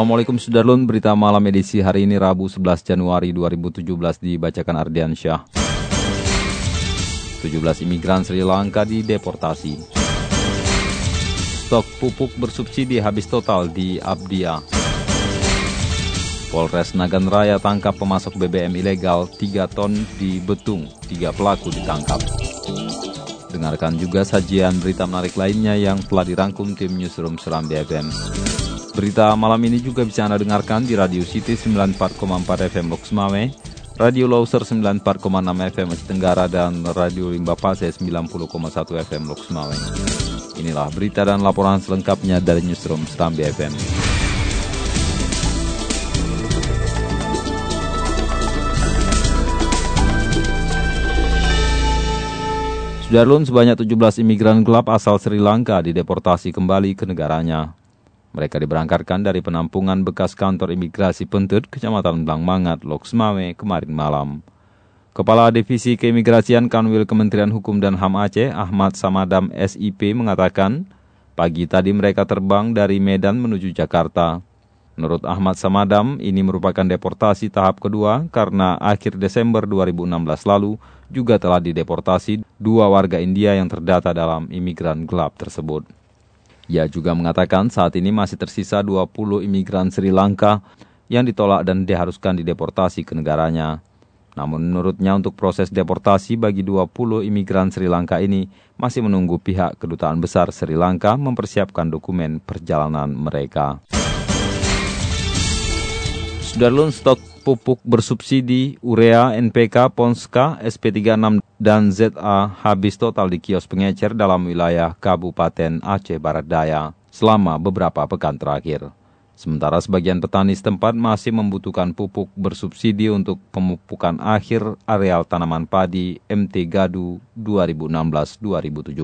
Assalamualaikum Sudarlun, berita malam edisi hari ini Rabu 11 Januari 2017 dibacakan Ardian Syah. 17 imigran Sri Lanka dideportasi. Stok pupuk bersubsidi habis total di Abdia. Polres Nagan Raya tangkap pemasok BBM ilegal 3 ton di Betung, 3 pelaku ditangkap. Dengarkan juga sajian berita menarik lainnya yang telah dirangkum tim Newsroom Seram BFM. Berita malam ini juga bisa Anda dengarkan di Radio City 94,4 FM Loks Mame, Radio Loser 94,6 FM Aceh Tenggara, dan Radio Limba Pase 90,1 FM Loks Mame. Inilah berita dan laporan selengkapnya dari Newsroom Seram BFM. Sudarlun sebanyak 17 imigran gelap asal Sri Lanka dideportasi kembali ke negaranya. Mereka diberangkatkan dari penampungan bekas kantor imigrasi Pentut, Kecamatan Blangmangat, Loksmawe, kemarin malam. Kepala Divisi Keimigrasian Kanwil Kementerian Hukum dan HAM Aceh, Ahmad Samadam SIP, mengatakan, pagi tadi mereka terbang dari Medan menuju Jakarta. Menurut Ahmad Samadam, ini merupakan deportasi tahap kedua karena akhir Desember 2016 lalu juga telah dideportasi dua warga India yang terdata dalam imigran gelap tersebut. Ia juga mengatakan saat ini masih tersisa 20 imigran Sri Lanka yang ditolak dan diharuskan dideportasi ke negaranya. Namun menurutnya untuk proses deportasi bagi 20 imigran Sri Lanka ini masih menunggu pihak kedutaan besar Sri Lanka mempersiapkan dokumen perjalanan mereka. Sudarlun stok pupuk bersubsidi urea, NPK, Ponska, SP36 dan ZA habis total di kios pengecer dalam wilayah Kabupaten Aceh Barat Daya selama beberapa pekan terakhir. Sementara sebagian petani setempat masih membutuhkan pupuk bersubsidi untuk pemupukan akhir areal tanaman padi MT Gadu 2016-2017.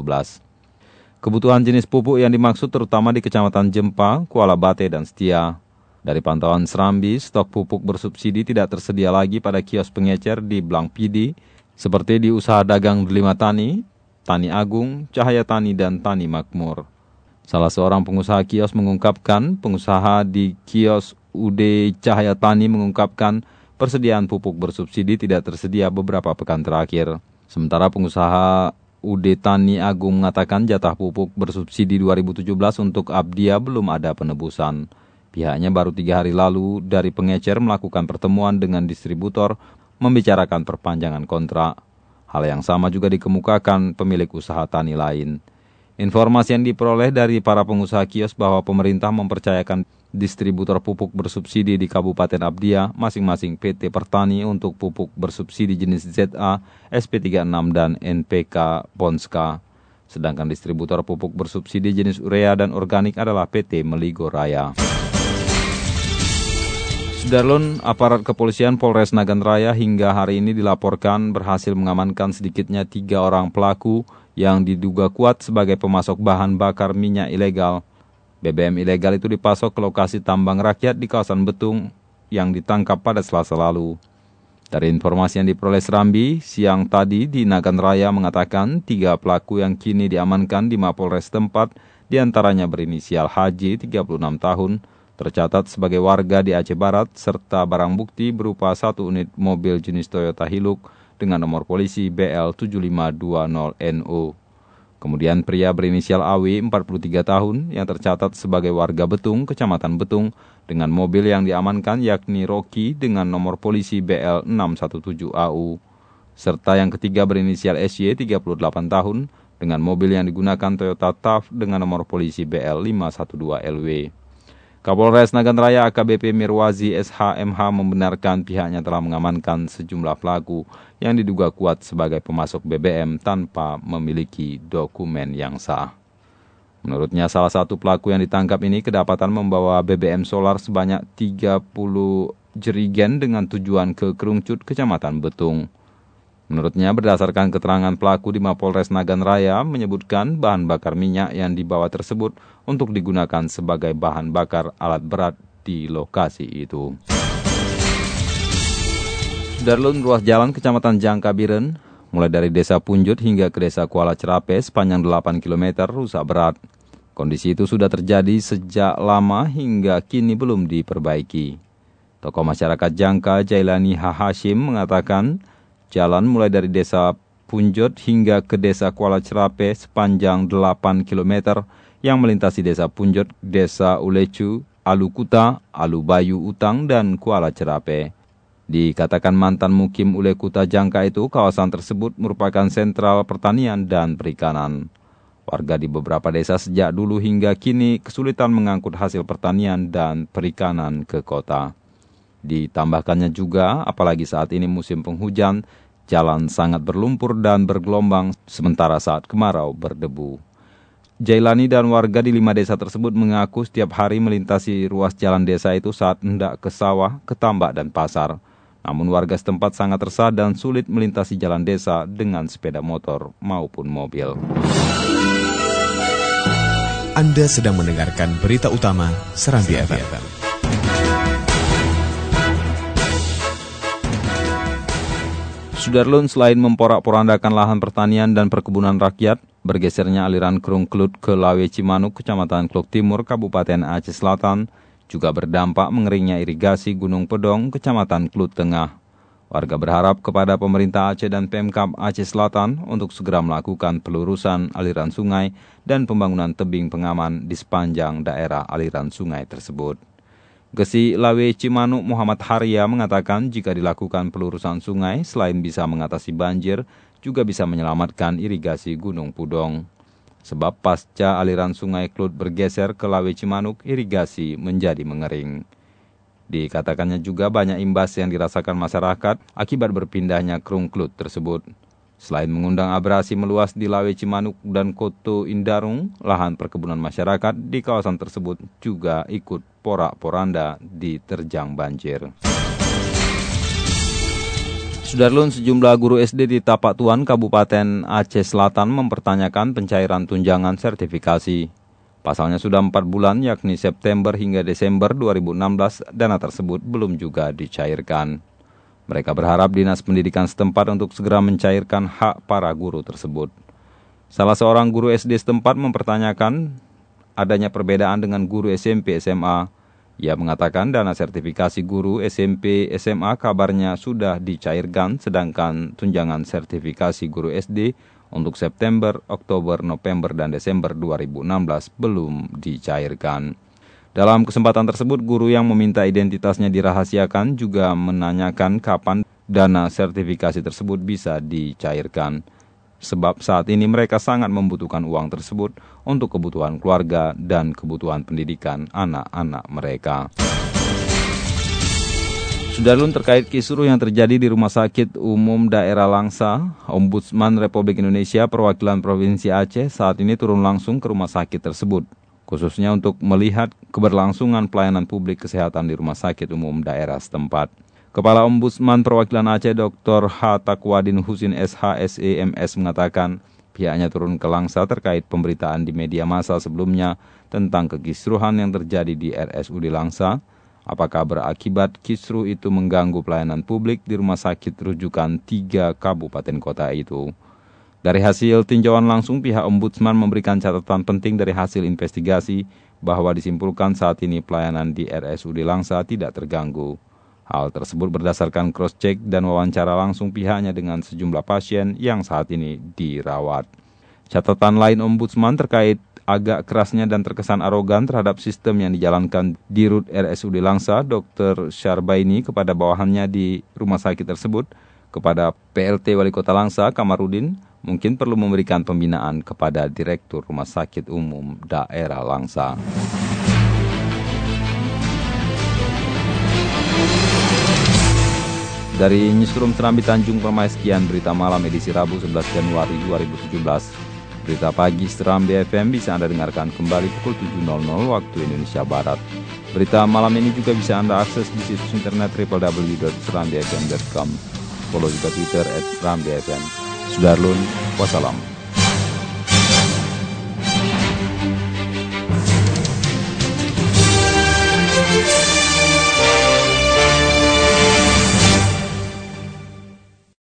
Kebutuhan jenis pupuk yang dimaksud terutama di Kecamatan Jempa, Kuala Bate, dan Setia. Dari pantauan Serambi, stok pupuk bersubsidi tidak tersedia lagi pada kios pengecer di Blang Pidi, seperti di usaha dagang Delima Tani, Tani Agung, Cahaya Tani, dan Tani Makmur. Salah seorang pengusaha kios mengungkapkan, pengusaha di kios UD Cahaya Tani mengungkapkan persediaan pupuk bersubsidi tidak tersedia beberapa pekan terakhir. Sementara pengusaha UD Tani Agung mengatakan jatah pupuk bersubsidi 2017 untuk Abdia belum ada penebusan. Pihaknya baru tiga hari lalu dari pengecer melakukan pertemuan dengan distributor membicarakan perpanjangan kontrak. Hal yang sama juga dikemukakan pemilik usaha tani lain. Informasi yang diperoleh dari para pengusaha kios bahwa pemerintah mempercayakan distributor pupuk bersubsidi di Kabupaten Abdia masing-masing PT Pertani untuk pupuk bersubsidi jenis ZA, SP36 dan NPK Ponska. Sedangkan distributor pupuk bersubsidi jenis urea dan organik adalah PT Meligo Raya. Sudarlun, aparat kepolisian Polres Nagan Raya hingga hari ini dilaporkan berhasil mengamankan sedikitnya tiga orang pelaku yang diduga kuat sebagai pemasok bahan bakar minyak ilegal. BBM ilegal itu dipasok ke lokasi tambang rakyat di kawasan Betung yang ditangkap pada selasa lalu. Dari informasi yang diperoleh Serambi, siang tadi di Nagan Raya mengatakan tiga pelaku yang kini diamankan di Mapolres tempat di antaranya berinisial Haji 36 tahun, tercatat sebagai warga di Aceh Barat serta barang bukti berupa satu unit mobil jenis Toyota Hilux dengan nomor polisi BL7520NO. Kemudian pria berinisial AW 43 tahun yang tercatat sebagai warga Betung, Kecamatan Betung, dengan mobil yang diamankan yakni Rocky dengan nomor polisi BL617AU. Serta yang ketiga berinisial SY 38 tahun dengan mobil yang digunakan Toyota TAF dengan nomor polisi BL512LW. Kapolres Nagan Raya AKBP Mirwazi SHMH membenarkan pihaknya telah mengamankan sejumlah pelaku yang diduga kuat sebagai pemasok BBM tanpa memiliki dokumen yang sah. Menurutnya salah satu pelaku yang ditangkap ini kedapatan membawa BBM solar sebanyak 30 jerigen dengan tujuan ke Kerungcut, Kecamatan Betung. Menurutnya berdasarkan keterangan pelaku di Mapolres Nagan Raya menyebutkan bahan bakar minyak yang dibawa tersebut untuk digunakan sebagai bahan bakar alat berat di lokasi itu. Darlun ruas jalan Kecamatan Jangkabiren, mulai dari Desa Punjut hingga ke Desa Kuala Cerape sepanjang 8 km rusak berat. Kondisi itu sudah terjadi sejak lama hingga kini belum diperbaiki. Tokoh masyarakat Jangka Jailani. Hashim mengatakan, Jalan mulai dari desa Punjot hingga ke desa Kuala Cerape sepanjang 8 km yang melintasi desa Punjot, desa Ulecu, Alukuta, Alubayu Utang, dan Kuala Cerape. Dikatakan mantan mukim Ulekuta Jangka itu, kawasan tersebut merupakan sentral pertanian dan perikanan. Warga di beberapa desa sejak dulu hingga kini kesulitan mengangkut hasil pertanian dan perikanan ke kota. Ditambahkannya juga, apalagi saat ini musim penghujan, jalan sangat berlumpur dan bergelombang, sementara saat kemarau berdebu. Jailani dan warga di lima desa tersebut mengaku setiap hari melintasi ruas jalan desa itu saat hendak ke sawah, ke tambak, dan pasar. Namun warga setempat sangat resah dan sulit melintasi jalan desa dengan sepeda motor maupun mobil. Anda sedang mendengarkan berita utama Serambi FM. Sudarlun selain memporak-porandakan lahan pertanian dan perkebunan rakyat, bergesernya aliran Kerung Klut ke Lawe Cimanuk, Kecamatan Kluk Timur, Kabupaten Aceh Selatan, juga berdampak mengeringnya irigasi Gunung Pedong, Kecamatan Klut Tengah. Warga berharap kepada pemerintah Aceh dan Pemkap Aceh Selatan untuk segera melakukan pelurusan aliran sungai dan pembangunan tebing pengaman di sepanjang daerah aliran sungai tersebut. Gesi Lawe Cimanuk Muhammad Harya mengatakan jika dilakukan pelurusan sungai selain bisa mengatasi banjir, juga bisa menyelamatkan irigasi Gunung Pudong. Sebab pasca aliran sungai Klut bergeser ke Lawe Cimanuk, irigasi menjadi mengering. Dikatakannya juga banyak imbas yang dirasakan masyarakat akibat berpindahnya kerung Klut tersebut. Selain mengundang abrasi meluas di Lawe Cimanuk dan Koto Indarung, lahan perkebunan masyarakat di kawasan tersebut juga ikut porak-poranda diterjang banjir. Sudarlun sejumlah guru SD di Tapak Tuan, Kabupaten Aceh Selatan mempertanyakan pencairan tunjangan sertifikasi. Pasalnya sudah 4 bulan yakni September hingga Desember 2016 dana tersebut belum juga dicairkan. Mereka berharap Dinas Pendidikan setempat untuk segera mencairkan hak para guru tersebut. Salah seorang guru SD setempat mempertanyakan adanya perbedaan dengan guru SMP SMA ia mengatakan dana sertifikasi guru SMP SMA kabarnya sudah dicairkan sedangkan tunjangan sertifikasi guru SD untuk September, Oktober, November, dan Desember 2016 belum dicairkan. Dalam kesempatan tersebut, guru yang meminta identitasnya dirahasiakan juga menanyakan kapan dana sertifikasi tersebut bisa dicairkan sebab saat ini mereka sangat membutuhkan uang tersebut untuk kebutuhan keluarga dan kebutuhan pendidikan anak-anak mereka. Sudarlun terkait kisruh yang terjadi di Rumah Sakit Umum Daerah Langsa, Ombudsman Republik Indonesia perwakilan Provinsi Aceh saat ini turun langsung ke rumah sakit tersebut, khususnya untuk melihat keberlangsungan pelayanan publik kesehatan di Rumah Sakit Umum Daerah setempat. Kepala Ombudsman Perwakilan Aceh Dr. H. Takwadin Husin SHSEMS mengatakan pihaknya turun ke Langsa terkait pemberitaan di media massa sebelumnya tentang kekisruhan yang terjadi di RSUD Langsa. Apakah berakibat kisruh itu mengganggu pelayanan publik di rumah sakit rujukan tiga kabupaten kota itu? Dari hasil tinjauan langsung, pihak Ombudsman memberikan catatan penting dari hasil investigasi bahwa disimpulkan saat ini pelayanan di RSUD Langsa tidak terganggu. Hal tersebut berdasarkan cross-check dan wawancara langsung pihaknya dengan sejumlah pasien yang saat ini dirawat. Catatan lain Ombudsman terkait agak kerasnya dan terkesan arogan terhadap sistem yang dijalankan di RUT RSUD Langsa, Dr. Syarbaini kepada bawahannya di rumah sakit tersebut, kepada PLT Wali Kota Langsa, Kamarudin, mungkin perlu memberikan pembinaan kepada Direktur Rumah Sakit Umum Daerah Langsa. Dari Newsroom Serambi Tanjung Permai sekian berita malam edisi Rabu 11 Januari 2017. Berita pagi Seram BFM bisa Anda dengarkan kembali pukul 7.00 waktu Indonesia Barat. Berita malam ini juga bisa Anda akses di situs internet www.serambfm.com. Follow juga Twitter at Seram BFM. Sudarlun, wassalam.